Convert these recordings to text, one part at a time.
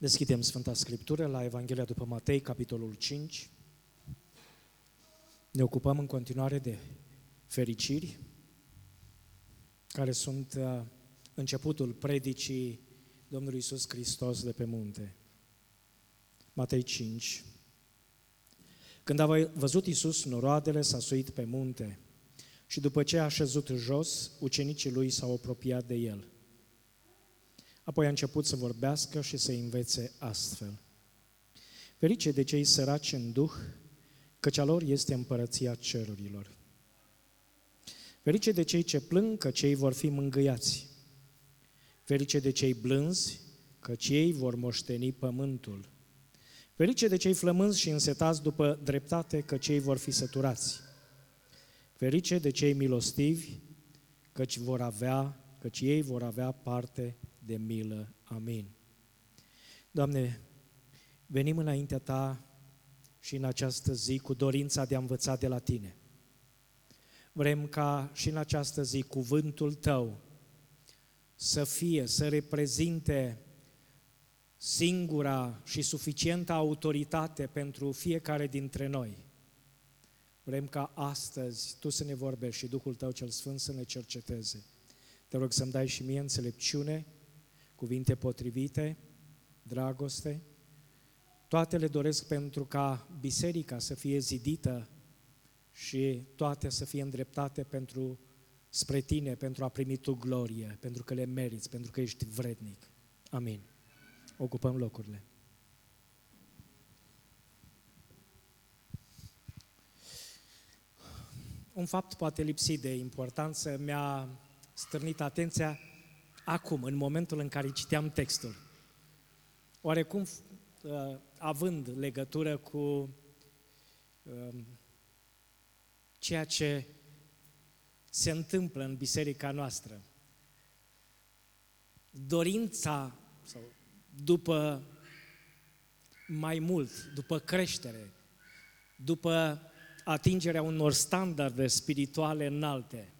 Deschidem Sfânta Scriptură la Evanghelia după Matei, capitolul 5. Ne ocupăm în continuare de fericiri, care sunt uh, începutul predicii Domnului Isus Hristos de pe munte. Matei 5. Când a văzut Isus noroadele, s-a suit pe munte și după ce a șezut jos, ucenicii lui s-au apropiat de el – Apoi a început să vorbească și să învețe astfel. Ferice de cei săraci în duh, căci a lor este împărăția cerurilor. Ferice de cei ce plâng, că cei vor fi mângâiați. Ferice de cei blânzi, că cei vor moșteni pământul. Ferice de cei flămânzi și însetați după dreptate, că cei vor fi săturați. Ferice de cei milostivi, căci vor avea, căci ei vor avea parte de milă. Amin. Doamne, venim înaintea Ta și în această zi cu dorința de a învăța de la Tine. Vrem ca și în această zi cuvântul Tău să fie, să reprezinte singura și suficientă autoritate pentru fiecare dintre noi. Vrem ca astăzi Tu să ne vorbești și Duhul Tău cel Sfânt să ne cerceteze. Te rog să-mi dai și mie înțelepciune, cuvinte potrivite, dragoste. Toate le doresc pentru ca biserica să fie zidită și toate să fie îndreptate pentru spre tine, pentru a primi tu glorie, pentru că le meriți, pentru că ești vrednic. Amin. Ocupăm locurile. Un fapt poate lipsi de importanță mi-a stârnit atenția acum, în momentul în care citeam textul. Oarecum, uh, având legătură cu um, ceea ce se întâmplă în biserica noastră. Dorința sau după mai mult, după creștere, după atingerea unor standarde spirituale înalte,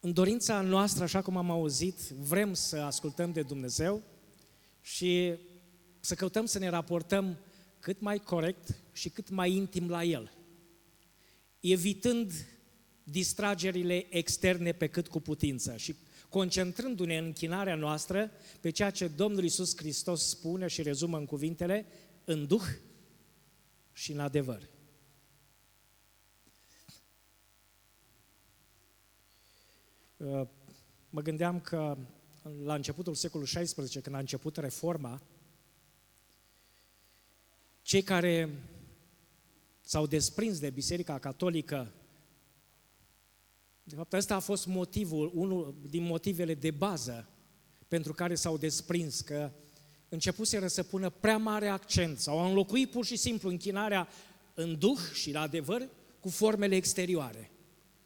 în dorința noastră, așa cum am auzit, vrem să ascultăm de Dumnezeu și să căutăm să ne raportăm cât mai corect și cât mai intim la El, evitând distragerile externe pe cât cu putință și concentrându-ne în închinarea noastră pe ceea ce Domnul Isus Hristos spune și rezumă în cuvintele în duh și în adevăr. Mă gândeam că la începutul secolului XVI, când a început reforma, cei care s-au desprins de Biserica Catolică, de fapt, ăsta a fost motivul, unul din motivele de bază pentru care s-au desprins, că începuseră să pună prea mare accent sau a înlocuit pur și simplu închinarea în duh și la adevăr cu formele exterioare.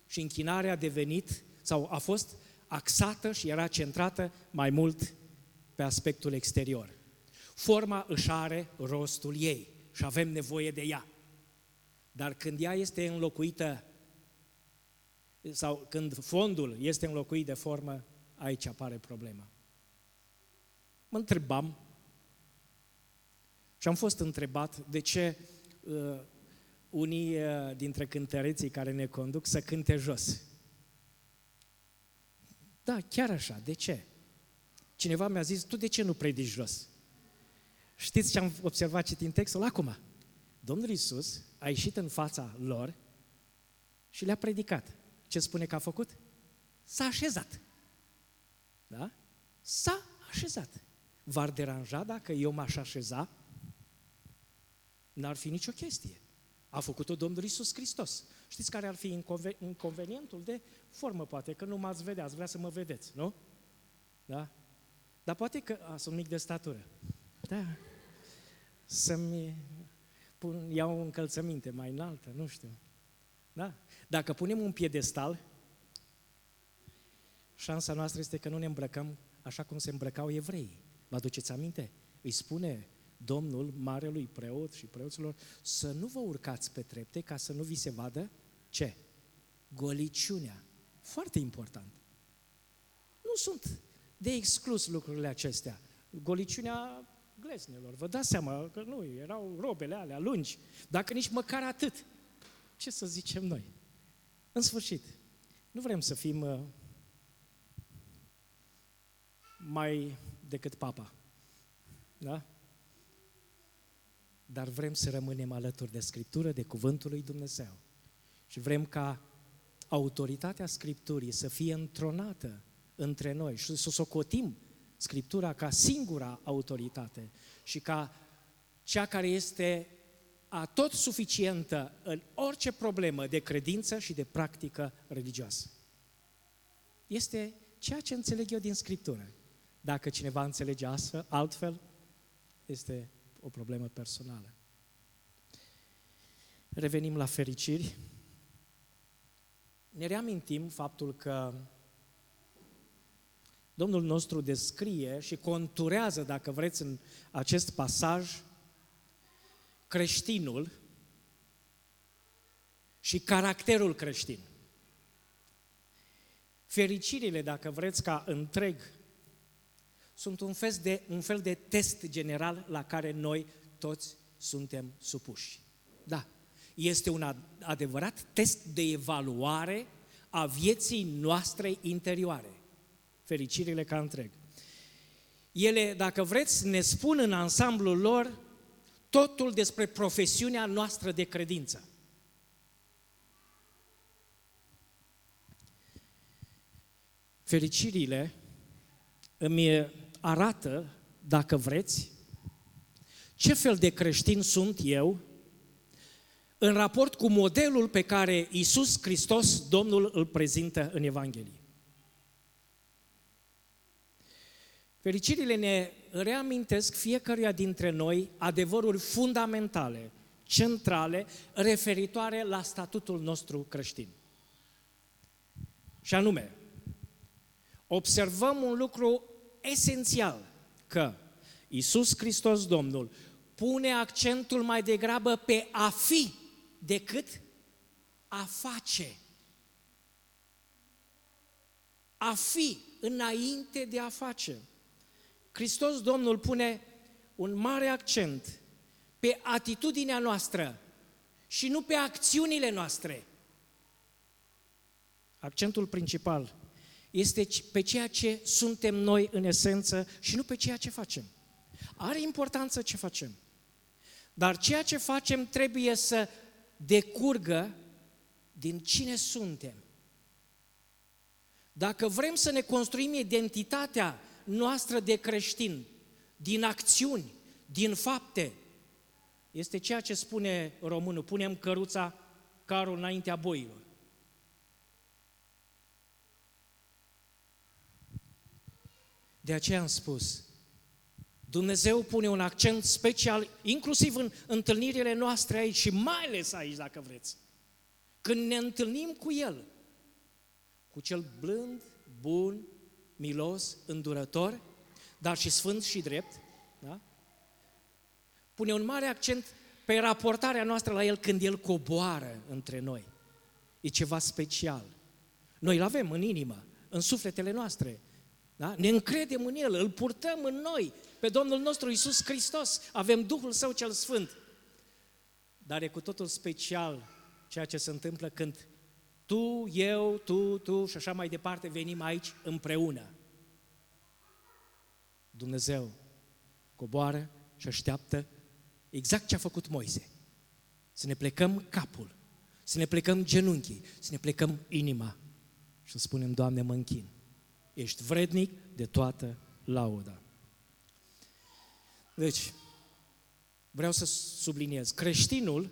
Și închinarea a devenit sau a fost axată și era centrată mai mult pe aspectul exterior. Forma își are rostul ei și avem nevoie de ea. Dar când ea este înlocuită sau când fondul este înlocuit de formă, aici apare problema. Mă întrebam și am fost întrebat de ce uh, unii uh, dintre cântăreții care ne conduc să cânte jos. Da, chiar așa. De ce? Cineva mi-a zis, tu de ce nu predici jos? Știți ce am observat citind textul? Acum, Domnul Iisus a ieșit în fața lor și le-a predicat. Ce spune că a făcut? S-a așezat. Da? S-a așezat. V-ar deranja dacă eu m-aș așeza? N-ar fi nicio chestie. A făcut-o Domnul Iisus Hristos. Știți care ar fi inconvenientul de formă, poate, că nu m-ați vedea, ați vrea să mă vedeți, nu? Da? Dar poate că, a, sunt mic de statură. Da. Să-mi pun, iau o încălțăminte mai înaltă, nu știu. Da? Dacă punem un piedestal, șansa noastră este că nu ne îmbrăcăm așa cum se îmbrăcau evreii. Vă aduceți aminte? Îi spune Domnul marelui preot și preoților să nu vă urcați pe trepte ca să nu vi se vadă ce? Goliciunea. Foarte important. sunt de exclus lucrurile acestea. Goliciunea gleznelor, vă dați seama că nu, erau robele alea lungi, dacă nici măcar atât. Ce să zicem noi? În sfârșit, nu vrem să fim uh, mai decât papa. Da? Dar vrem să rămânem alături de Scriptură, de Cuvântul lui Dumnezeu. Și vrem ca autoritatea Scripturii să fie întronată între noi și să socotim Scriptura ca singura autoritate și ca cea care este a tot suficientă în orice problemă de credință și de practică religioasă. Este ceea ce înțeleg eu din Scriptură. Dacă cineva înțelege astfel, altfel, este o problemă personală. Revenim la fericiri. Ne reamintim faptul că Domnul nostru descrie și conturează, dacă vreți, în acest pasaj, creștinul și caracterul creștin. Fericirile, dacă vreți, ca întreg, sunt un fel, de, un fel de test general la care noi toți suntem supuși. Da, este un adevărat test de evaluare a vieții noastre interioare. Fericirile ca întreg. Ele, dacă vreți, ne spun în ansamblul lor totul despre profesiunea noastră de credință. Fericirile îmi arată, dacă vreți, ce fel de creștin sunt eu în raport cu modelul pe care Isus Hristos, Domnul, îl prezintă în Evanghelie. Fericirile ne reamintesc fiecăruia dintre noi adevăruri fundamentale, centrale, referitoare la statutul nostru creștin. Și anume, observăm un lucru esențial, că Isus Hristos Domnul pune accentul mai degrabă pe a fi decât a face. A fi înainte de a face. Hristos Domnul pune un mare accent pe atitudinea noastră și nu pe acțiunile noastre. Accentul principal este pe ceea ce suntem noi în esență și nu pe ceea ce facem. Are importanță ce facem. Dar ceea ce facem trebuie să decurgă din cine suntem. Dacă vrem să ne construim identitatea noastră de creștin, din acțiuni, din fapte, este ceea ce spune românul, punem căruța, carul înaintea boilor. De aceea am spus, Dumnezeu pune un accent special, inclusiv în întâlnirile noastre aici și mai ales aici, dacă vreți. Când ne întâlnim cu El, cu cel blând, bun, milos, îndurător, dar și sfânt și drept, da? pune un mare accent pe raportarea noastră la El când El coboară între noi. E ceva special. Noi îl avem în inimă, în sufletele noastre. Da? Ne încredem în El, îl purtăm în noi, pe Domnul nostru Isus Hristos. Avem Duhul Său cel Sfânt. Dar e cu totul special ceea ce se întâmplă când tu, eu, tu, tu și așa mai departe venim aici împreună. Dumnezeu coboară și așteaptă exact ce a făcut Moise. Să ne plecăm capul, să ne plecăm genunchii, să ne plecăm inima și să spunem, Doamne, mă închin. Ești vrednic de toată lauda. Deci, vreau să subliniez, creștinul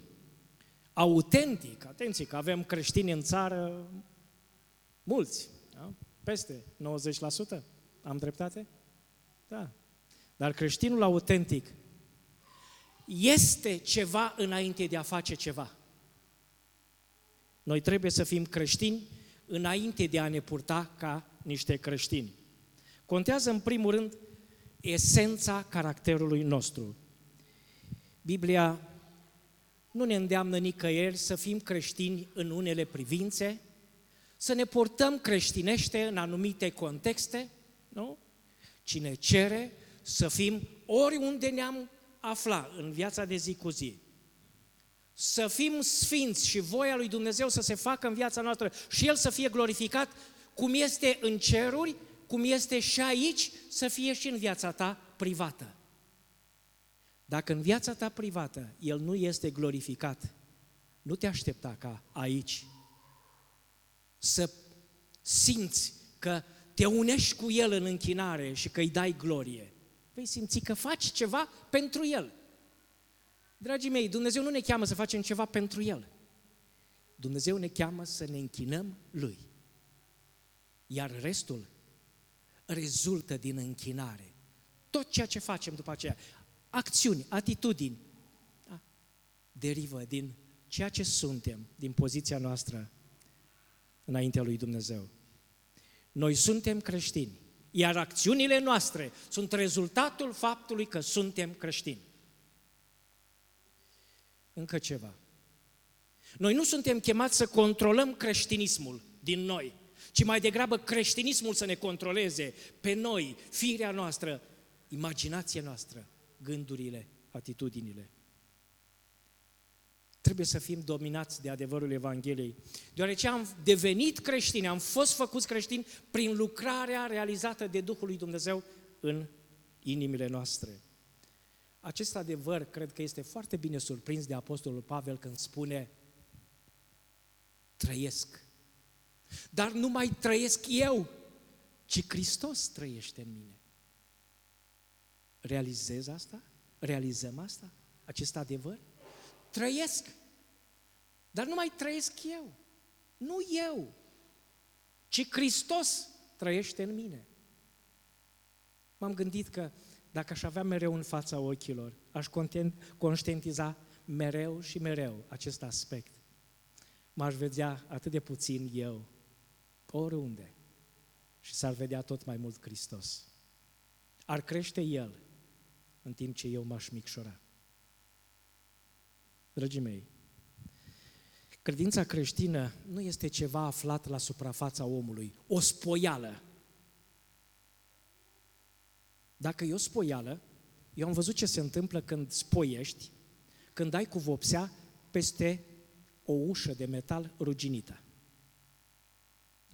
autentic, atenție că avem creștini în țară mulți, da? peste 90%, am dreptate? Da. Dar creștinul autentic este ceva înainte de a face ceva. Noi trebuie să fim creștini înainte de a ne purta ca niște creștini. Contează în primul rând esența caracterului nostru. Biblia nu ne îndeamnă nicăieri să fim creștini în unele privințe, să ne portăm creștinește în anumite contexte, Nu? Cine cere să fim oriunde ne-am afla în viața de zi cu zi. Să fim sfinți și voia lui Dumnezeu să se facă în viața noastră și El să fie glorificat cum este în ceruri, cum este și aici, să fie și în viața ta privată. Dacă în viața ta privată El nu este glorificat, nu te aștepta ca aici să simți că te unești cu El în închinare și că îi dai glorie. Vei simți că faci ceva pentru El. Dragii mei, Dumnezeu nu ne cheamă să facem ceva pentru El. Dumnezeu ne cheamă să ne închinăm Lui. Iar restul rezultă din închinare. Tot ceea ce facem după aceea, acțiuni, atitudini, da, derivă din ceea ce suntem, din poziția noastră înaintea lui Dumnezeu. Noi suntem creștini, iar acțiunile noastre sunt rezultatul faptului că suntem creștini. Încă ceva. Noi nu suntem chemați să controlăm creștinismul din noi, ci mai degrabă creștinismul să ne controleze pe noi, firea noastră, imaginația noastră, gândurile, atitudinile. Trebuie să fim dominați de adevărul Evangheliei, deoarece am devenit creștini, am fost făcuți creștini prin lucrarea realizată de Duhul lui Dumnezeu în inimile noastre. Acest adevăr cred că este foarte bine surprins de Apostolul Pavel când spune trăiesc. Dar nu mai trăiesc eu, ci Hristos trăiește în mine. Realizez asta? Realizăm asta? Acest adevăr? Trăiesc. Dar nu mai trăiesc eu. Nu eu, ci Hristos trăiește în mine. M-am gândit că dacă aș avea mereu în fața ochilor, aș conștientiza mereu și mereu acest aspect. M-aș vedea atât de puțin eu, oriunde, și s-ar vedea tot mai mult Hristos. Ar crește El, în timp ce eu m-aș micșora. Dragii mei, credința creștină nu este ceva aflat la suprafața omului, o spoială. Dacă e o spoială, eu am văzut ce se întâmplă când spoiești, când ai cu vopsea peste o ușă de metal ruginită.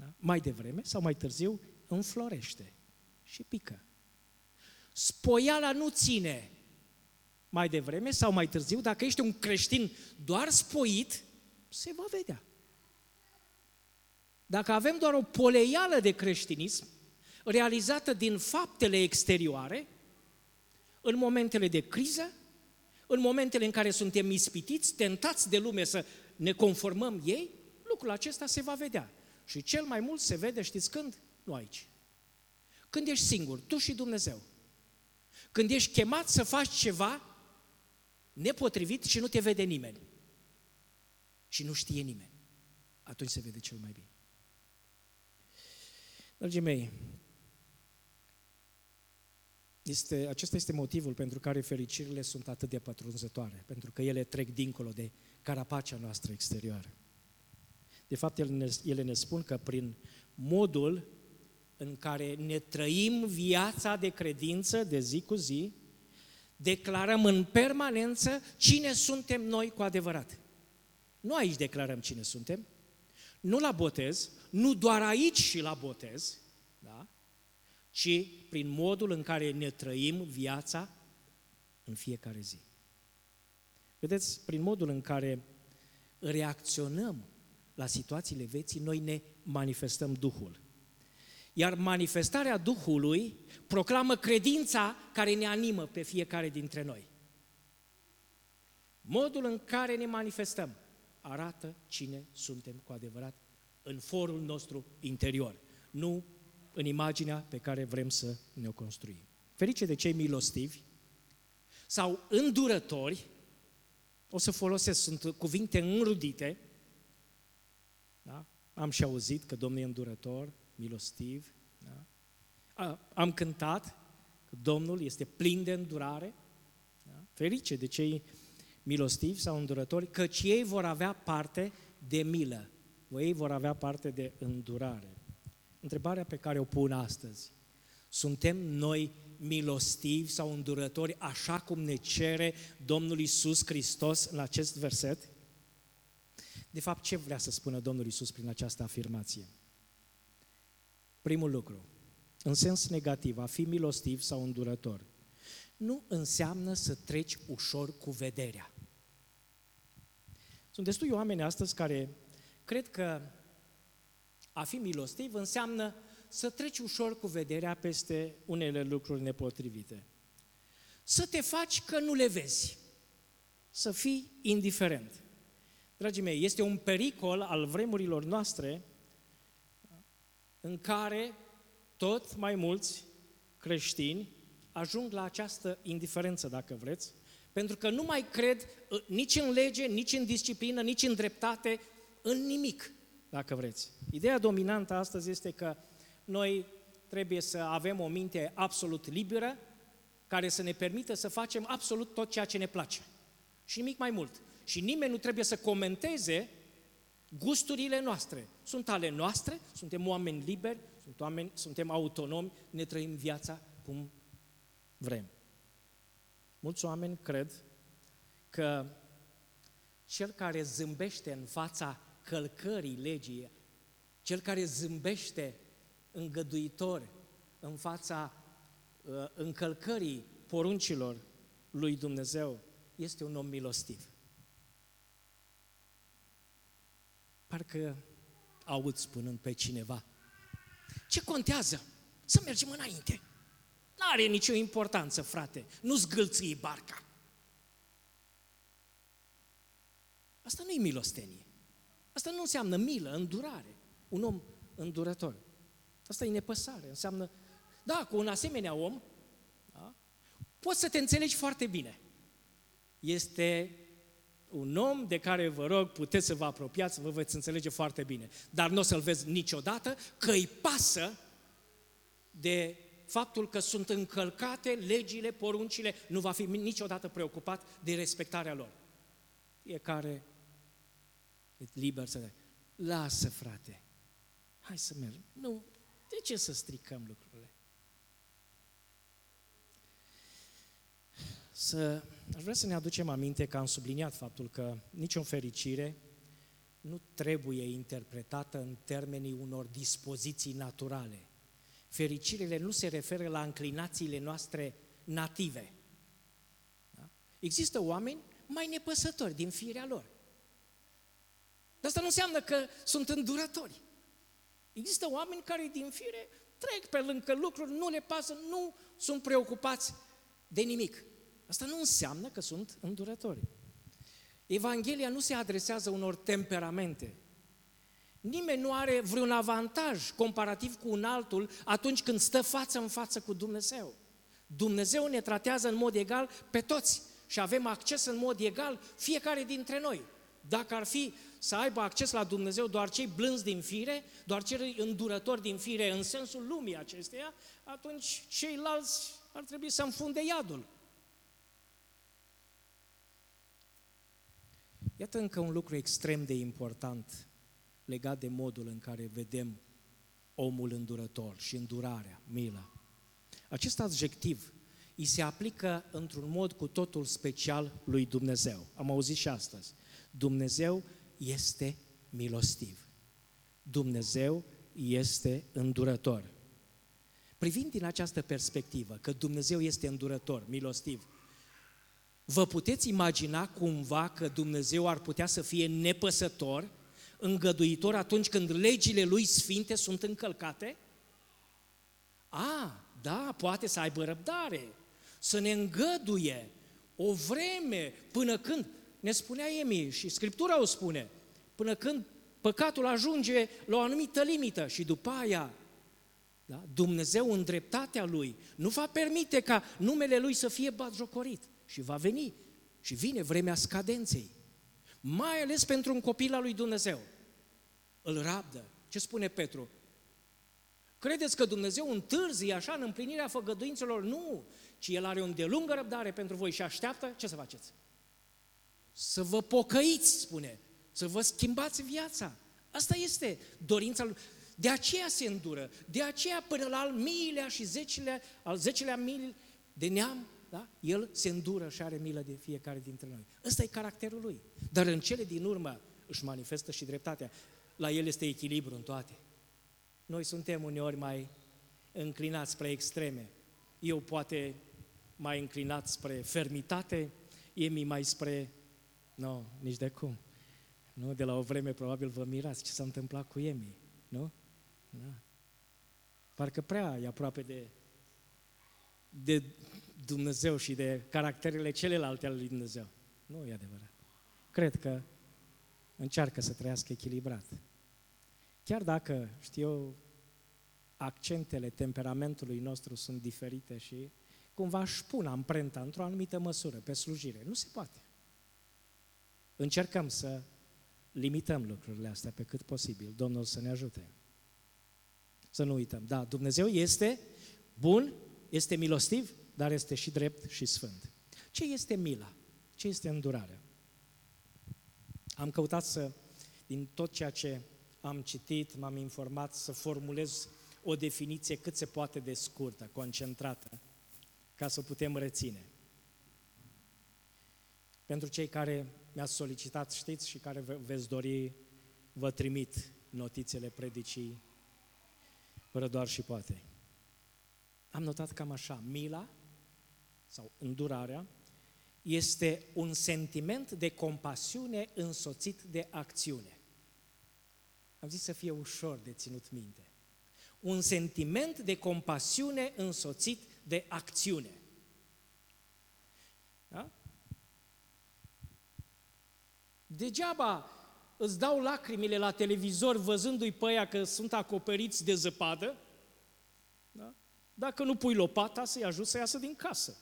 Da? Mai devreme sau mai târziu înflorește și pică. Spoiala nu ține mai devreme sau mai târziu, dacă ești un creștin doar spoit, se va vedea. Dacă avem doar o poleială de creștinism, realizată din faptele exterioare, în momentele de criză, în momentele în care suntem ispitiți, tentați de lume să ne conformăm ei, lucrul acesta se va vedea. Și cel mai mult se vede, știți când? Nu aici. Când ești singur, tu și Dumnezeu. Când ești chemat să faci ceva nepotrivit și nu te vede nimeni. Și nu știe nimeni. Atunci se vede cel mai bine. Dragii mei, este, acesta este motivul pentru care fericirile sunt atât de pătrunzătoare, pentru că ele trec dincolo de carapacea noastră exterioară. De fapt, ele ne, ele ne spun că prin modul în care ne trăim viața de credință de zi cu zi, declarăm în permanență cine suntem noi cu adevărat. Nu aici declarăm cine suntem, nu la botez, nu doar aici și la botez, da? ci prin modul în care ne trăim viața în fiecare zi. Vedeți, prin modul în care reacționăm la situațiile vieții, noi ne manifestăm Duhul. Iar manifestarea Duhului proclamă credința care ne animă pe fiecare dintre noi. Modul în care ne manifestăm arată cine suntem cu adevărat în forul nostru interior, nu în imaginea pe care vrem să ne-o construim. Ferice de cei milostivi sau îndurători, o să folosesc, sunt cuvinte înrudite, da? Am și auzit că Domnul e îndurător, milostiv, da? am cântat că Domnul este plin de îndurare, da? ferice de cei milostivi sau îndurători, căci ei vor avea parte de milă, ei vor avea parte de îndurare. Întrebarea pe care o pun astăzi, Suntem noi milostivi sau îndurători așa cum ne cere Domnul Isus Hristos în acest verset? De fapt, ce vrea să spună Domnul Isus prin această afirmație? Primul lucru, în sens negativ, a fi milostiv sau îndurător, nu înseamnă să treci ușor cu vederea. Sunt destui oameni astăzi care cred că a fi milostiv înseamnă să treci ușor cu vederea peste unele lucruri nepotrivite. Să te faci că nu le vezi. Să fii indiferent. Dragii mei, este un pericol al vremurilor noastre în care tot mai mulți creștini ajung la această indiferență, dacă vreți, pentru că nu mai cred uh, nici în lege, nici în disciplină, nici în dreptate, în nimic, dacă vreți. Ideea dominantă astăzi este că noi trebuie să avem o minte absolut liberă, care să ne permită să facem absolut tot ceea ce ne place. Și nimic mai mult. Și nimeni nu trebuie să comenteze gusturile noastre. Sunt ale noastre, suntem oameni liberi, sunt oameni, suntem autonomi, ne trăim viața cum vrem. Mulți oameni cred că cel care zâmbește în fața călcării legii, cel care zâmbește îngăduitor în fața uh, încălcării poruncilor lui Dumnezeu, este un om milostiv. Parcă aud spunând pe cineva, ce contează? Să mergem înainte. Nu are nicio importanță, frate. Nu zgâlții barca. Asta nu e milostenie. Asta nu înseamnă milă, îndurare. Un om îndurător. Asta e nepăsare. Înseamnă, da, cu un asemenea om, da, poți să te înțelegi foarte bine. Este un om de care vă rog, puteți să vă apropiați, vă veți înțelege foarte bine. Dar nu o să-l vezi niciodată că îi pasă de faptul că sunt încălcate legile, poruncile, nu va fi niciodată preocupat de respectarea lor. Fiecare e liber să... Lasă, frate, hai să mergem. Nu, de ce să stricăm lucrurile? Să, aș vrea să ne aducem aminte că am subliniat faptul că nicio fericire nu trebuie interpretată în termenii unor dispoziții naturale. Fericirile nu se referă la înclinațiile noastre native. Da? Există oameni mai nepăsători din firea lor. Dar asta nu înseamnă că sunt îndurători. Există oameni care din fire trec pe lângă lucruri, nu le pasă, nu sunt preocupați de nimic. Asta nu înseamnă că sunt îndurători. Evanghelia nu se adresează unor temperamente. Nimeni nu are vreun avantaj comparativ cu un altul atunci când stă față în față cu Dumnezeu. Dumnezeu ne tratează în mod egal pe toți și avem acces în mod egal fiecare dintre noi. Dacă ar fi să aibă acces la Dumnezeu doar cei blânzi din fire, doar cei îndurători din fire în sensul lumii acesteia, atunci ceilalți ar trebui să înfunde iadul. Iată încă un lucru extrem de important legat de modul în care vedem omul îndurător și îndurarea, mila. Acest adjectiv îi se aplică într-un mod cu totul special lui Dumnezeu. Am auzit și astăzi. Dumnezeu este milostiv. Dumnezeu este îndurător. Privind din această perspectivă, că Dumnezeu este îndurător, milostiv, vă puteți imagina cumva că Dumnezeu ar putea să fie nepăsător, îngăduitor atunci când legile lui sfinte sunt încălcate? A, da, poate să aibă răbdare, să ne îngăduie o vreme până când ne spunea Emi și Scriptura o spune, până când păcatul ajunge la o anumită limită și după aia da, Dumnezeu în dreptatea Lui nu va permite ca numele Lui să fie batjocorit și va veni și vine vremea scadenței. Mai ales pentru un copil al lui Dumnezeu. Îl rabdă. Ce spune Petru? Credeți că Dumnezeu întârzi așa în împlinirea făgăduințelor? Nu, ci El are o îndelungă răbdare pentru voi și așteaptă, ce să faceți? Să vă pocăiți, spune, să vă schimbați viața. Asta este dorința lui. De aceea se îndură, de aceea până la al miilea și zecilea, al zecelea mil de neam, da? El se îndură și are milă de fiecare dintre noi. Ăsta e caracterul lui. Dar în cele din urmă își manifestă și dreptatea. La el este echilibru în toate. Noi suntem uneori mai înclinați spre extreme. Eu poate mai înclinat spre fermitate, Emi mai spre... Nu, no, nici de cum. Nu, de la o vreme probabil vă mirați ce s-a întâmplat cu Emi, nu? Da. Parcă prea e aproape de, de Dumnezeu și de caracterele celelalte ale lui Dumnezeu. Nu e adevărat. Cred că încearcă să trăiască echilibrat. Chiar dacă, știu accentele temperamentului nostru sunt diferite și cumva își pun amprenta într-o anumită măsură pe slujire. Nu se poate. Încercăm să limităm lucrurile astea pe cât posibil. Domnul să ne ajute. Să nu uităm. Da, Dumnezeu este bun, este milostiv, dar este și drept și sfânt. Ce este mila? Ce este îndurarea? Am căutat să, din tot ceea ce am citit, m-am informat, să formulez o definiție cât se poate de scurtă, concentrată, ca să putem reține. Pentru cei care mi-ați solicitat, știți, și care veți dori, vă trimit notițele predicii, fără doar și poate. Am notat cam așa, mila sau îndurarea este un sentiment de compasiune însoțit de acțiune. Am zis să fie ușor de ținut minte. Un sentiment de compasiune însoțit de acțiune. Da? Degeaba îți dau lacrimile la televizor văzându-i pe aia că sunt acoperiți de zăpadă, da? dacă nu pui lopata să-i ajut să iasă din casă.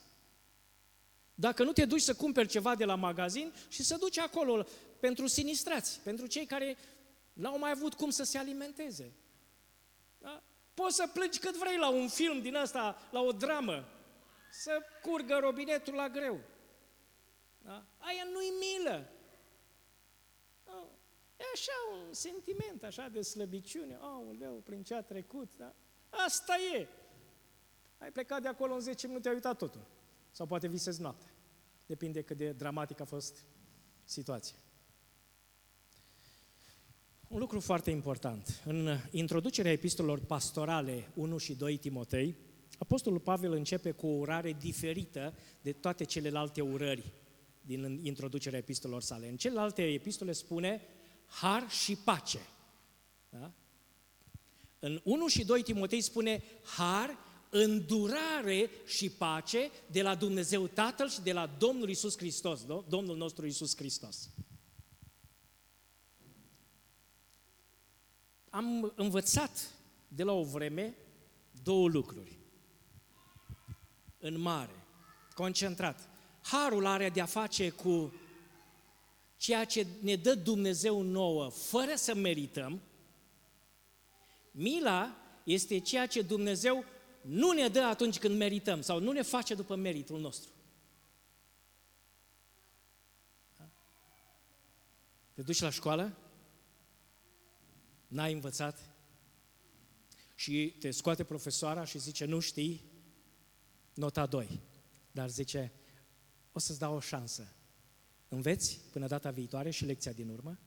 Dacă nu te duci să cumperi ceva de la magazin și să duci acolo pentru sinistrați, pentru cei care n-au mai avut cum să se alimenteze. Da? Poți să plângi cât vrei la un film din asta, la o dramă, să curgă robinetul la greu. Da? Aia nu-i milă. Da? E așa un sentiment, așa de slăbiciune. leu, prin ce a trecut. Da? Asta e. Ai plecat de acolo în 10 minute, ai uitat totul. Sau poate visezi noapte. Depinde cât de dramatic a fost situația. Un lucru foarte important. În introducerea epistolelor pastorale 1 și 2 Timotei, Apostolul Pavel începe cu o urare diferită de toate celelalte urări din introducerea epistolelor sale. În celelalte epistole spune har și pace. Da? În 1 și 2 Timotei spune har îndurare și pace de la Dumnezeu Tatăl și de la Domnul Isus Hristos, Domnul nostru Isus Hristos. Am învățat de la o vreme două lucruri. În mare, concentrat. Harul are de-a face cu ceea ce ne dă Dumnezeu nouă, fără să merităm. Mila este ceea ce Dumnezeu nu ne dă atunci când merităm sau nu ne face după meritul nostru. Da? Te duci la școală, n-ai învățat și te scoate profesoara și zice, nu știi, nota 2. Dar zice, o să-ți dau o șansă. Înveți până data viitoare și lecția din urmă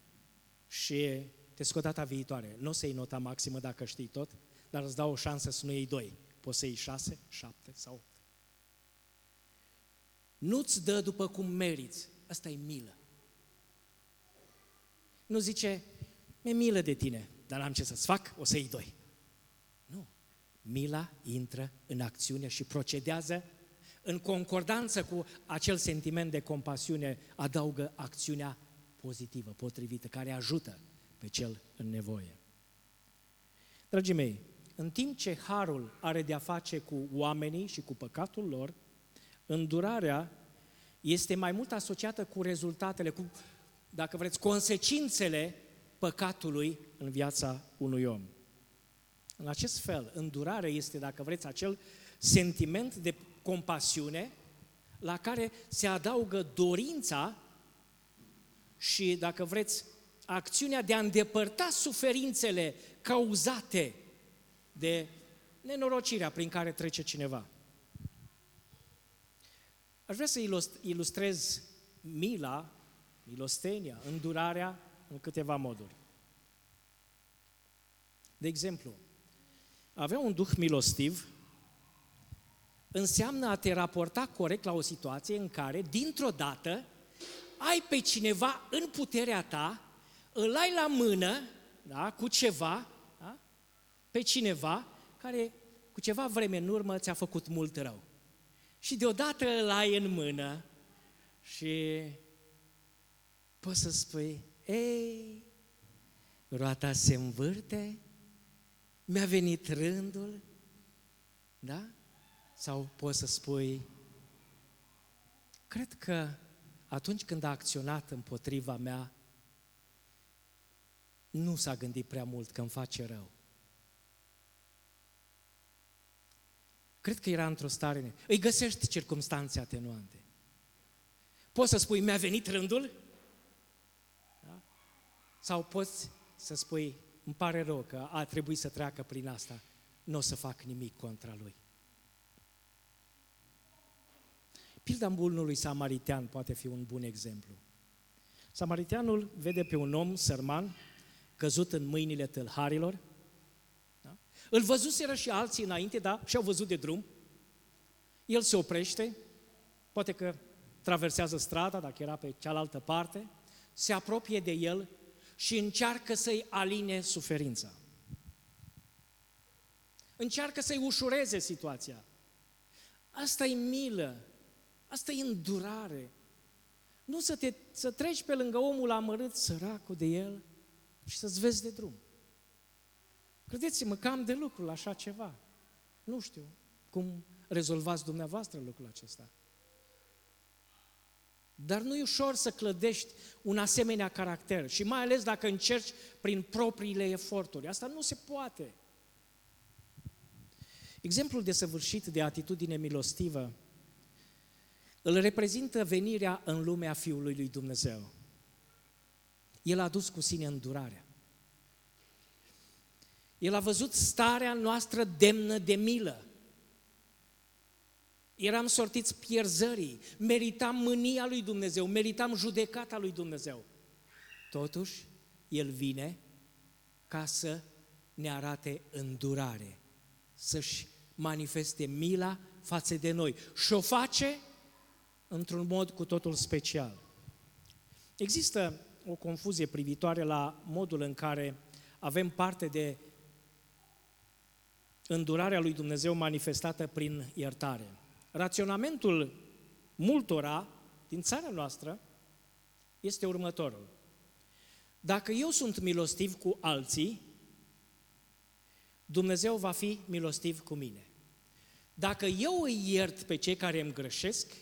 și te scot data viitoare. Nu o să iei nota maximă dacă știi tot, dar îți dau o șansă să nu iei 2 poți să iei șase, șapte sau opt. Nu-ți dă după cum meriți. Asta e milă. Nu zice, mi-e milă de tine, dar n-am ce să-ți fac, o să iei doi. Nu. Mila intră în acțiune și procedează în concordanță cu acel sentiment de compasiune, adaugă acțiunea pozitivă, potrivită, care ajută pe cel în nevoie. Dragii mei, în timp ce harul are de-a face cu oamenii și cu păcatul lor, îndurarea este mai mult asociată cu rezultatele, cu, dacă vreți, consecințele păcatului în viața unui om. În acest fel, îndurarea este, dacă vreți, acel sentiment de compasiune la care se adaugă dorința și, dacă vreți, acțiunea de a îndepărta suferințele cauzate de nenorocirea prin care trece cineva. Aș vrea să ilustrez mila, milostenia, îndurarea în câteva moduri. De exemplu, avea un duh milostiv înseamnă a te raporta corect la o situație în care, dintr-o dată, ai pe cineva în puterea ta, îl ai la mână, da, cu ceva, da, pe cineva care cu ceva vreme în urmă ți-a făcut mult rău. Și deodată îl ai în mână și poți să spui, ei, roata se învârte, mi-a venit rândul, da? Sau poți să spui, cred că atunci când a acționat împotriva mea, nu s-a gândit prea mult că îmi face rău. Cred că era într-o stare... Îi găsești circumstanțe atenuante. Poți să spui, mi-a venit rândul? Da? Sau poți să spui, îmi pare rău că a trebuit să treacă prin asta, nu o să fac nimic contra lui. Pilda îmbulnului samaritean poate fi un bun exemplu. Samariteanul vede pe un om sărman căzut în mâinile tâlharilor. Da? Îl văzuseră și alții înainte, da, și-au văzut de drum. El se oprește, poate că traversează strada, dacă era pe cealaltă parte, se apropie de el și încearcă să-i aline suferința. Încearcă să-i ușureze situația. Asta e milă, asta e îndurare. Nu să, te, să treci pe lângă omul amărât, săracul de el, și să-ți vezi de drum. Credeți-mă că am de lucru la așa ceva. Nu știu cum rezolvați dumneavoastră lucrul acesta. Dar nu e ușor să clădești un asemenea caracter și mai ales dacă încerci prin propriile eforturi. Asta nu se poate. Exemplul de săvârșit de atitudine milostivă îl reprezintă venirea în lumea Fiului lui Dumnezeu. El a dus cu sine îndurarea. El a văzut starea noastră demnă de milă. Eram sortiți pierzării, meritam mânia lui Dumnezeu, meritam judecata lui Dumnezeu. Totuși, El vine ca să ne arate îndurare, să-și manifeste mila față de noi. Și o face într-un mod cu totul special. Există o confuzie privitoare la modul în care avem parte de îndurarea lui Dumnezeu manifestată prin iertare. Raționamentul multora din țara noastră este următorul. Dacă eu sunt milostiv cu alții, Dumnezeu va fi milostiv cu mine. Dacă eu îi iert pe cei care îmi greșesc,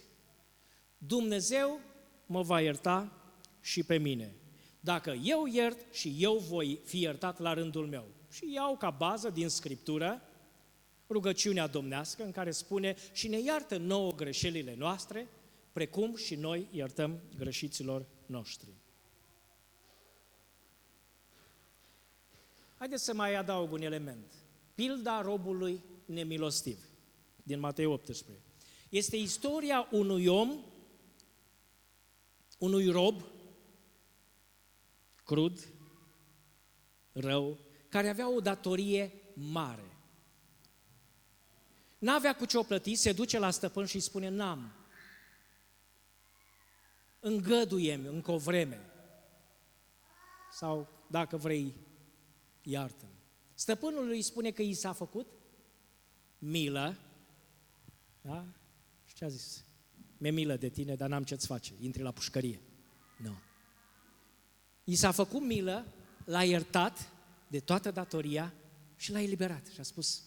Dumnezeu mă va ierta și pe mine. Dacă eu iert și eu voi fi iertat la rândul meu. Și iau ca bază din Scriptură rugăciunea domnească în care spune și ne iartă nouă greșelile noastre, precum și noi iertăm greșiților noștri. Haideți să mai adaug un element. Pilda robului nemilostiv din Matei 18. Este istoria unui om, unui rob crud, rău, care avea o datorie mare. N-avea cu ce o plăti, se duce la stăpân și spune, n-am. Îngăduie-mi încă o vreme. Sau, dacă vrei, iartă -mi. Stăpânul îi spune că i s-a făcut milă, da? Și ce a zis? Mi-e milă de tine, dar n-am ce-ți face, intri la pușcărie. Nu. No. I s-a făcut milă, l-a iertat de toată datoria și l-a eliberat și a spus,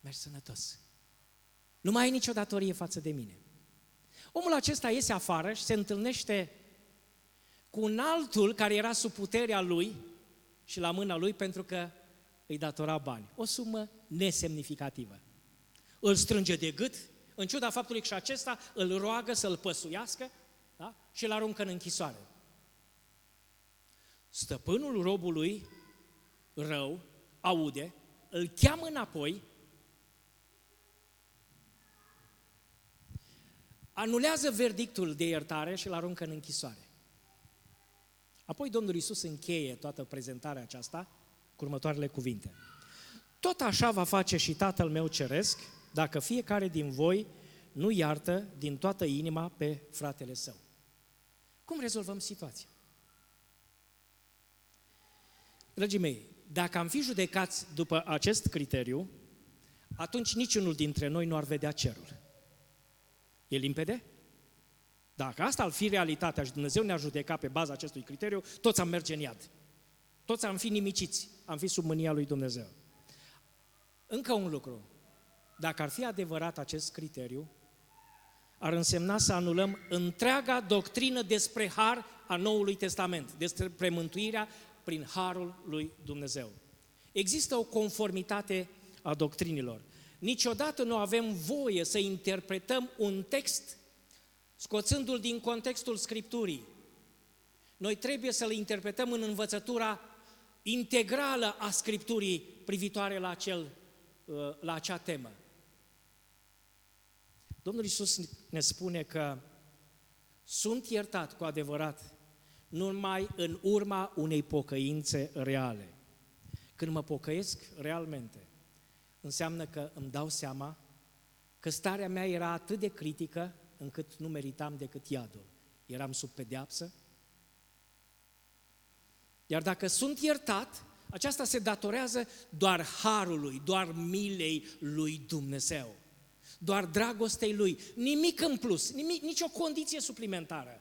mergi sănătos. Nu mai ai nicio datorie față de mine. Omul acesta iese afară și se întâlnește cu un altul care era sub puterea lui și la mâna lui pentru că îi datora bani. O sumă nesemnificativă. Îl strânge de gât, în ciuda faptului că și acesta îl roagă să-l păsuiască da? și îl aruncă în închisoare. Stăpânul robului rău aude, îl cheamă înapoi, anulează verdictul de iertare și îl aruncă în închisoare. Apoi Domnul Iisus încheie toată prezentarea aceasta cu următoarele cuvinte. Tot așa va face și Tatăl meu ceresc, dacă fiecare din voi nu iartă din toată inima pe fratele său. Cum rezolvăm situația? Dragii mei, dacă am fi judecați după acest criteriu, atunci niciunul dintre noi nu ar vedea cerul. E limpede? Dacă asta ar fi realitatea și Dumnezeu ne-a judecat pe baza acestui criteriu, toți am merge în iad. Toți am fi nimiciți, am fi sub mânia lui Dumnezeu. Încă un lucru. Dacă ar fi adevărat acest criteriu, ar însemna să anulăm întreaga doctrină despre har a Noului Testament, despre mântuirea prin harul lui Dumnezeu. Există o conformitate a doctrinilor. Niciodată nu avem voie să interpretăm un text scoțându-l din contextul Scripturii. Noi trebuie să-l interpretăm în învățătura integrală a Scripturii privitoare la, acel, uh, la acea temă. Domnul Iisus ne spune că sunt iertat cu adevărat numai în urma unei pocăințe reale. Când mă pocăiesc realmente, înseamnă că îmi dau seama că starea mea era atât de critică încât nu meritam decât iadul. Eram sub pedeapsă. Iar dacă sunt iertat, aceasta se datorează doar harului, doar milei lui Dumnezeu, doar dragostei lui, nimic în plus, nimic, nicio condiție suplimentară.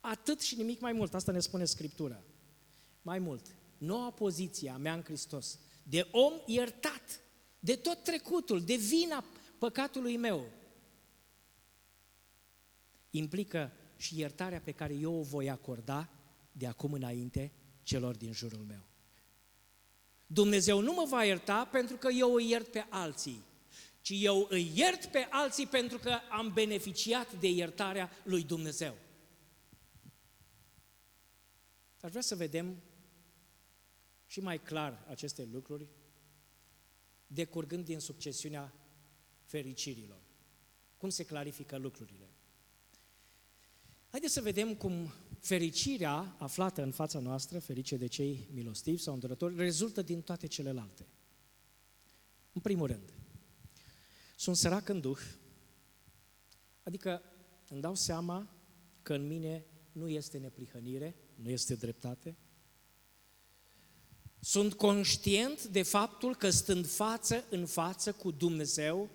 Atât și nimic mai mult, asta ne spune Scriptura. Mai mult, noua poziție a mea în Hristos, de om iertat, de tot trecutul, de vina păcatului meu, implică și iertarea pe care eu o voi acorda de acum înainte celor din jurul meu. Dumnezeu nu mă va ierta pentru că eu îi iert pe alții, ci eu îi iert pe alții pentru că am beneficiat de iertarea lui Dumnezeu. Aș vrea să vedem și mai clar aceste lucruri, decurgând din succesiunea fericirilor. Cum se clarifică lucrurile? Haideți să vedem cum fericirea aflată în fața noastră, ferice de cei milostivi sau îndurători, rezultă din toate celelalte. În primul rând, sunt sărac în duh, adică îmi dau seama că în mine nu este neprihănire, nu este dreptate. Sunt conștient de faptul că stând față în față cu Dumnezeu,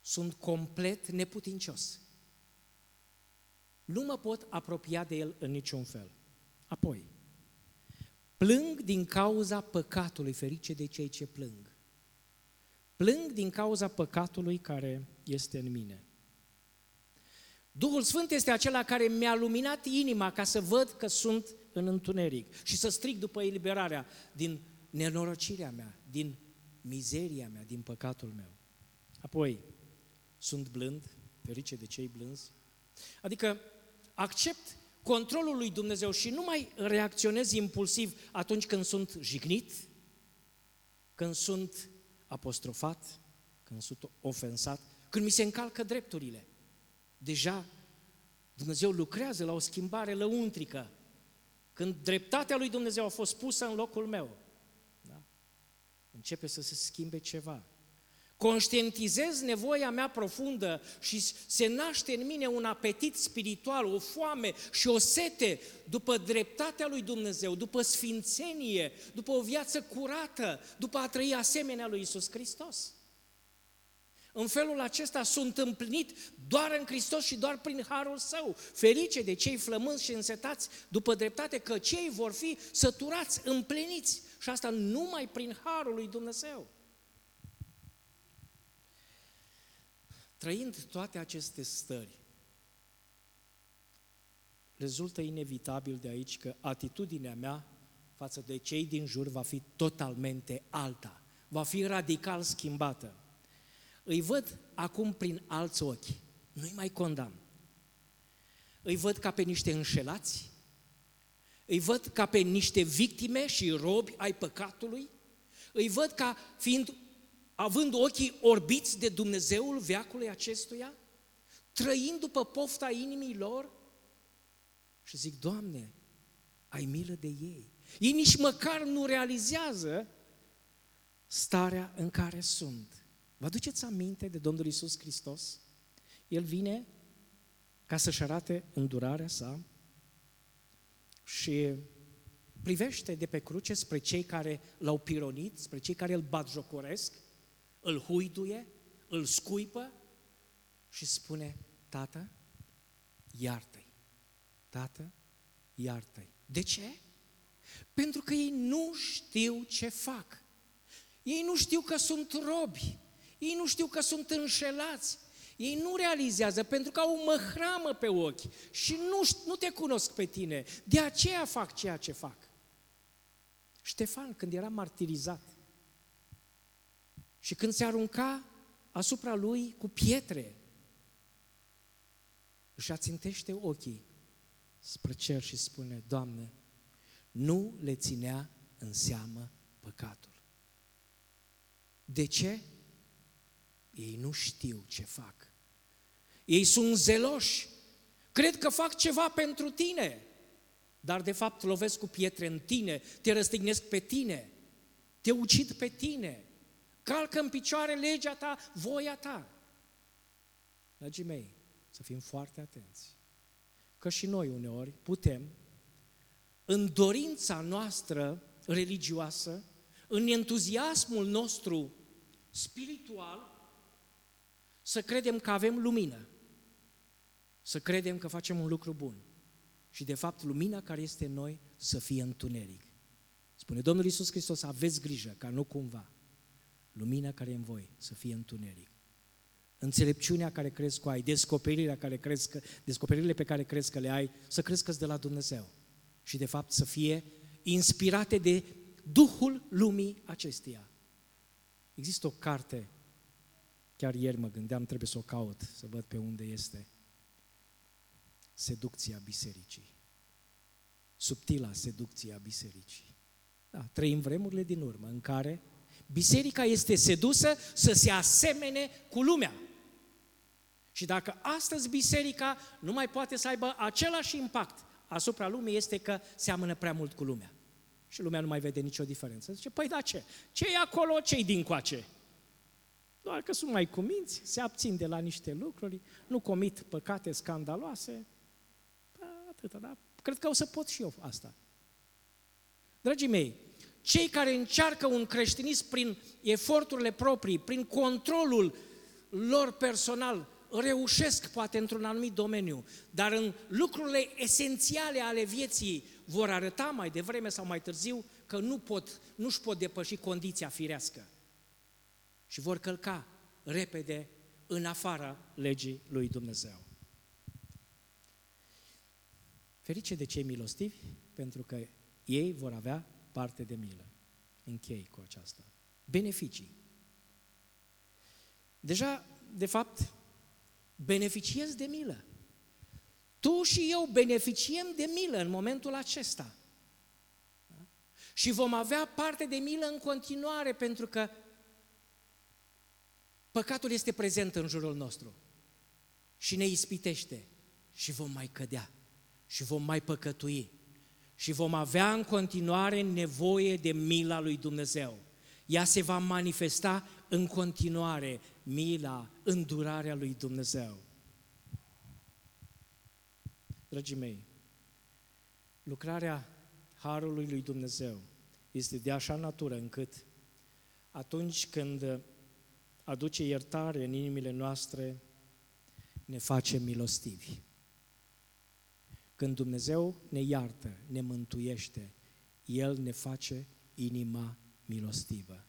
sunt complet neputincios. Nu mă pot apropia de El în niciun fel. Apoi, plâng din cauza păcatului, ferice de cei ce plâng. Plâng din cauza păcatului care este în mine. Duhul Sfânt este acela care mi-a luminat inima ca să văd că sunt în întuneric și să strig după eliberarea din nenorocirea mea, din mizeria mea, din păcatul meu. Apoi, sunt blând, ferice de cei blânzi, adică accept controlul lui Dumnezeu și nu mai reacționez impulsiv atunci când sunt jignit, când sunt apostrofat, când sunt ofensat, când mi se încalcă drepturile. Deja Dumnezeu lucrează la o schimbare lăuntrică. Când dreptatea lui Dumnezeu a fost pusă în locul meu, da? începe să se schimbe ceva. Conștientizez nevoia mea profundă și se naște în mine un apetit spiritual, o foame și o sete după dreptatea lui Dumnezeu, după sfințenie, după o viață curată, după a trăi asemenea lui Isus Hristos. În felul acesta sunt împlinit doar în Hristos și doar prin harul său. Ferice de cei flămânzi și însetați după dreptate, că cei vor fi săturați, împliniți. Și asta numai prin harul lui Dumnezeu. Trăind toate aceste stări, rezultă inevitabil de aici că atitudinea mea față de cei din jur va fi totalmente alta, va fi radical schimbată. Îi văd acum prin alți ochi, nu-i mai condamn. Îi văd ca pe niște înșelați, îi văd ca pe niște victime și robi ai păcatului, îi văd ca fiind, având ochii orbiți de Dumnezeul veacului acestuia, trăind după pofta inimii lor și zic, Doamne, ai milă de ei. Ei nici măcar nu realizează starea în care sunt. Vă aduceți aminte de Domnul Isus Hristos? El vine ca să-și arate îndurarea sa și privește de pe cruce spre cei care l-au pironit, spre cei care îl batjocoresc, îl huiduie, îl scuipă și spune, Tată, iartă-i. Tată, iartă-i. De ce? Pentru că ei nu știu ce fac. Ei nu știu că sunt robi. Ei nu știu că sunt înșelați. Ei nu realizează pentru că au o măhramă pe ochi și nu, nu te cunosc pe tine. De aceea fac ceea ce fac. Ștefan, când era martirizat și când se arunca asupra lui cu pietre, își ațintește ochii spre cer și spune, Doamne, nu le ținea în seamă păcatul. De ce? Ei nu știu ce fac. Ei sunt zeloși. Cred că fac ceva pentru tine. Dar de fapt lovesc cu pietre în tine, te răstignesc pe tine, te ucid pe tine, calcă în picioare legea ta, voia ta. Dragii mei, să fim foarte atenți. Că și noi uneori putem, în dorința noastră religioasă, în entuziasmul nostru spiritual, să credem că avem lumină, să credem că facem un lucru bun. Și de fapt lumina care este în noi să fie întuneric. Spune Domnul Iisus Hristos, aveți grijă ca nu cumva lumina care e în voi să fie întuneric. Înțelepciunea care crezi că ai, descoperirea care crezi că, descoperirile pe care crezi că le ai, să crezi că de la Dumnezeu. Și de fapt să fie inspirate de Duhul lumii acesteia. Există o carte, chiar ieri mă gândeam, trebuie să o caut, să văd pe unde este. Seducția bisericii. Subtila seducția bisericii. Da, trăim vremurile din urmă în care biserica este sedusă să se asemene cu lumea. Și dacă astăzi biserica nu mai poate să aibă același impact asupra lumii, este că seamănă prea mult cu lumea. Și lumea nu mai vede nicio diferență. Zice, păi da ce? ce e acolo, ce-i din coace? Doar că sunt mai cuminți, se abțin de la niște lucruri, nu comit păcate scandaloase. Da, atâta, da? Cred că o să pot și eu asta. Dragii mei, cei care încearcă un creștinism prin eforturile proprii, prin controlul lor personal, reușesc poate într-un anumit domeniu, dar în lucrurile esențiale ale vieții vor arăta mai devreme sau mai târziu că nu pot, nu-și pot depăși condiția firească și vor călca repede în afara legii lui Dumnezeu. Ferice de cei milostivi, pentru că ei vor avea parte de milă. Închei cu aceasta. Beneficii. Deja, de fapt, beneficiez de milă. Tu și eu beneficiem de milă în momentul acesta. Da? Și vom avea parte de milă în continuare, pentru că păcatul este prezent în jurul nostru și ne ispitește și vom mai cădea și vom mai păcătui și vom avea în continuare nevoie de mila lui Dumnezeu. Ea se va manifesta în continuare, mila, îndurarea lui Dumnezeu. Dragii mei, lucrarea Harului lui Dumnezeu este de așa natură încât atunci când aduce iertare în inimile noastre, ne face milostivi. Când Dumnezeu ne iartă, ne mântuiește, El ne face inima milostivă.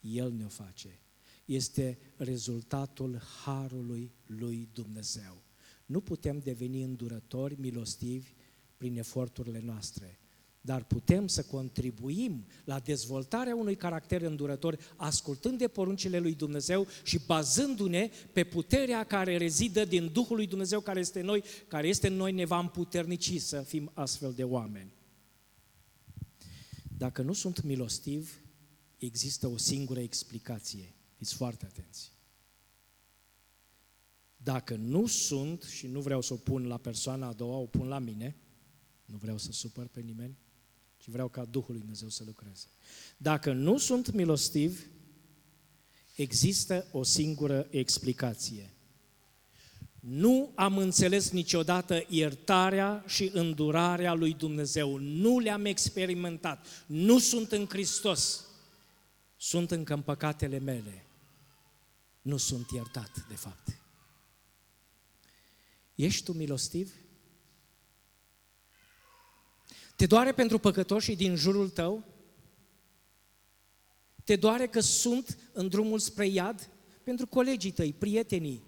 El ne-o face. Este rezultatul harului lui Dumnezeu. Nu putem deveni îndurători, milostivi, prin eforturile noastre dar putem să contribuim la dezvoltarea unui caracter îndurător, ascultând de poruncile lui Dumnezeu și bazându-ne pe puterea care rezidă din Duhul lui Dumnezeu care este în noi, care este în noi, ne va împuternici să fim astfel de oameni. Dacă nu sunt milostiv, există o singură explicație. Fiți foarte atenți. Dacă nu sunt, și nu vreau să o pun la persoana a doua, o pun la mine, nu vreau să supăr pe nimeni, ci vreau ca Duhul lui Dumnezeu să lucreze. Dacă nu sunt milostiv, există o singură explicație. Nu am înțeles niciodată iertarea și îndurarea lui Dumnezeu. Nu le-am experimentat. Nu sunt în Hristos. Sunt încă în păcatele mele. Nu sunt iertat, de fapt. Ești tu milostiv? Te doare pentru păcătoșii din jurul tău? Te doare că sunt în drumul spre iad? Pentru colegii tăi, prietenii.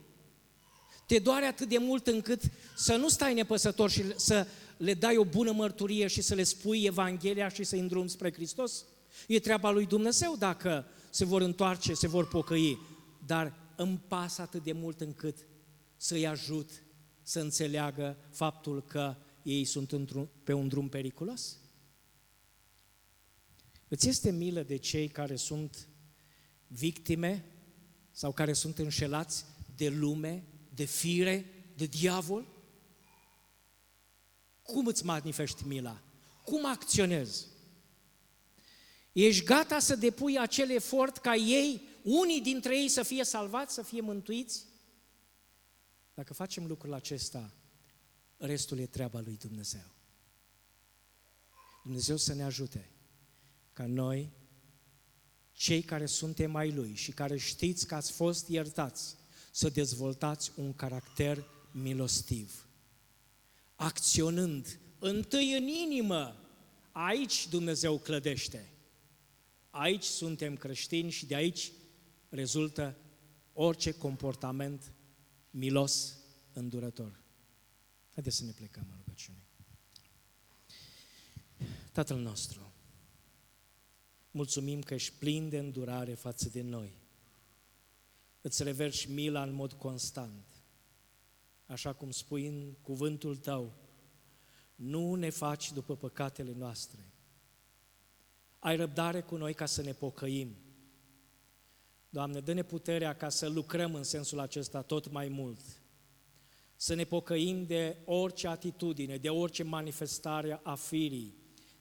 Te doare atât de mult încât să nu stai nepăsător și să le dai o bună mărturie și să le spui Evanghelia și să-i îndrumi spre Hristos? E treaba lui Dumnezeu dacă se vor întoarce, se vor pocăi, dar îmi pasă atât de mult încât să-i ajut să înțeleagă faptul că ei sunt pe un drum periculos? Îți este milă de cei care sunt victime sau care sunt înșelați de lume, de fire, de diavol? Cum îți manifesti mila? Cum acționezi? Ești gata să depui acel efort ca ei, unii dintre ei să fie salvați, să fie mântuiți? Dacă facem lucrul acesta, restul e treaba lui Dumnezeu. Dumnezeu să ne ajute ca noi, cei care suntem mai Lui și care știți că ați fost iertați, să dezvoltați un caracter milostiv. Acționând întâi în inimă, aici Dumnezeu clădește. Aici suntem creștini și de aici rezultă orice comportament milos, îndurător. Haideți să ne plecăm în rugăciune. Tatăl nostru, mulțumim că ești plin de îndurare față de noi. Îți reverși mila în mod constant. Așa cum spui în cuvântul tău, nu ne faci după păcatele noastre. Ai răbdare cu noi ca să ne pocăim. Doamne, dă-ne puterea ca să lucrăm în sensul acesta tot mai mult să ne pocăim de orice atitudine, de orice manifestare a firii,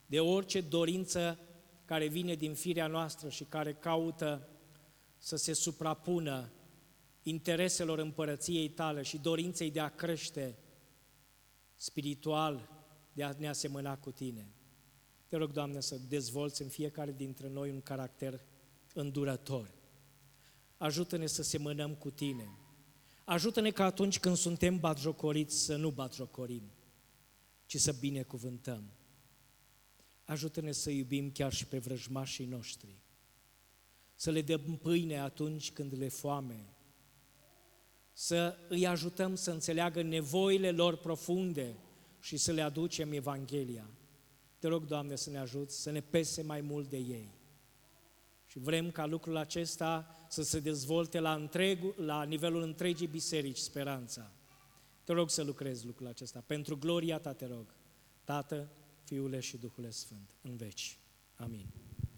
de orice dorință care vine din firea noastră și care caută să se suprapună intereselor împărăției tale și dorinței de a crește spiritual, de a ne asemăna cu tine. Te rog, Doamne, să dezvolți în fiecare dintre noi un caracter îndurător. Ajută-ne să semănăm cu tine, Ajută-ne ca atunci când suntem batjocoriți să nu batjocorim, ci să binecuvântăm. Ajută-ne să iubim chiar și pe vrăjmașii noștri, să le dăm pâine atunci când le foame, să îi ajutăm să înțeleagă nevoile lor profunde și să le aducem Evanghelia. Te rog, Doamne, să ne ajuți să ne pese mai mult de ei. Și vrem ca lucrul acesta să se dezvolte la, întreg, la nivelul întregii biserici, speranța. Te rog să lucrezi lucrul acesta. Pentru gloria ta te rog, Tată, Fiule și Duhul Sfânt, în veci. Amin.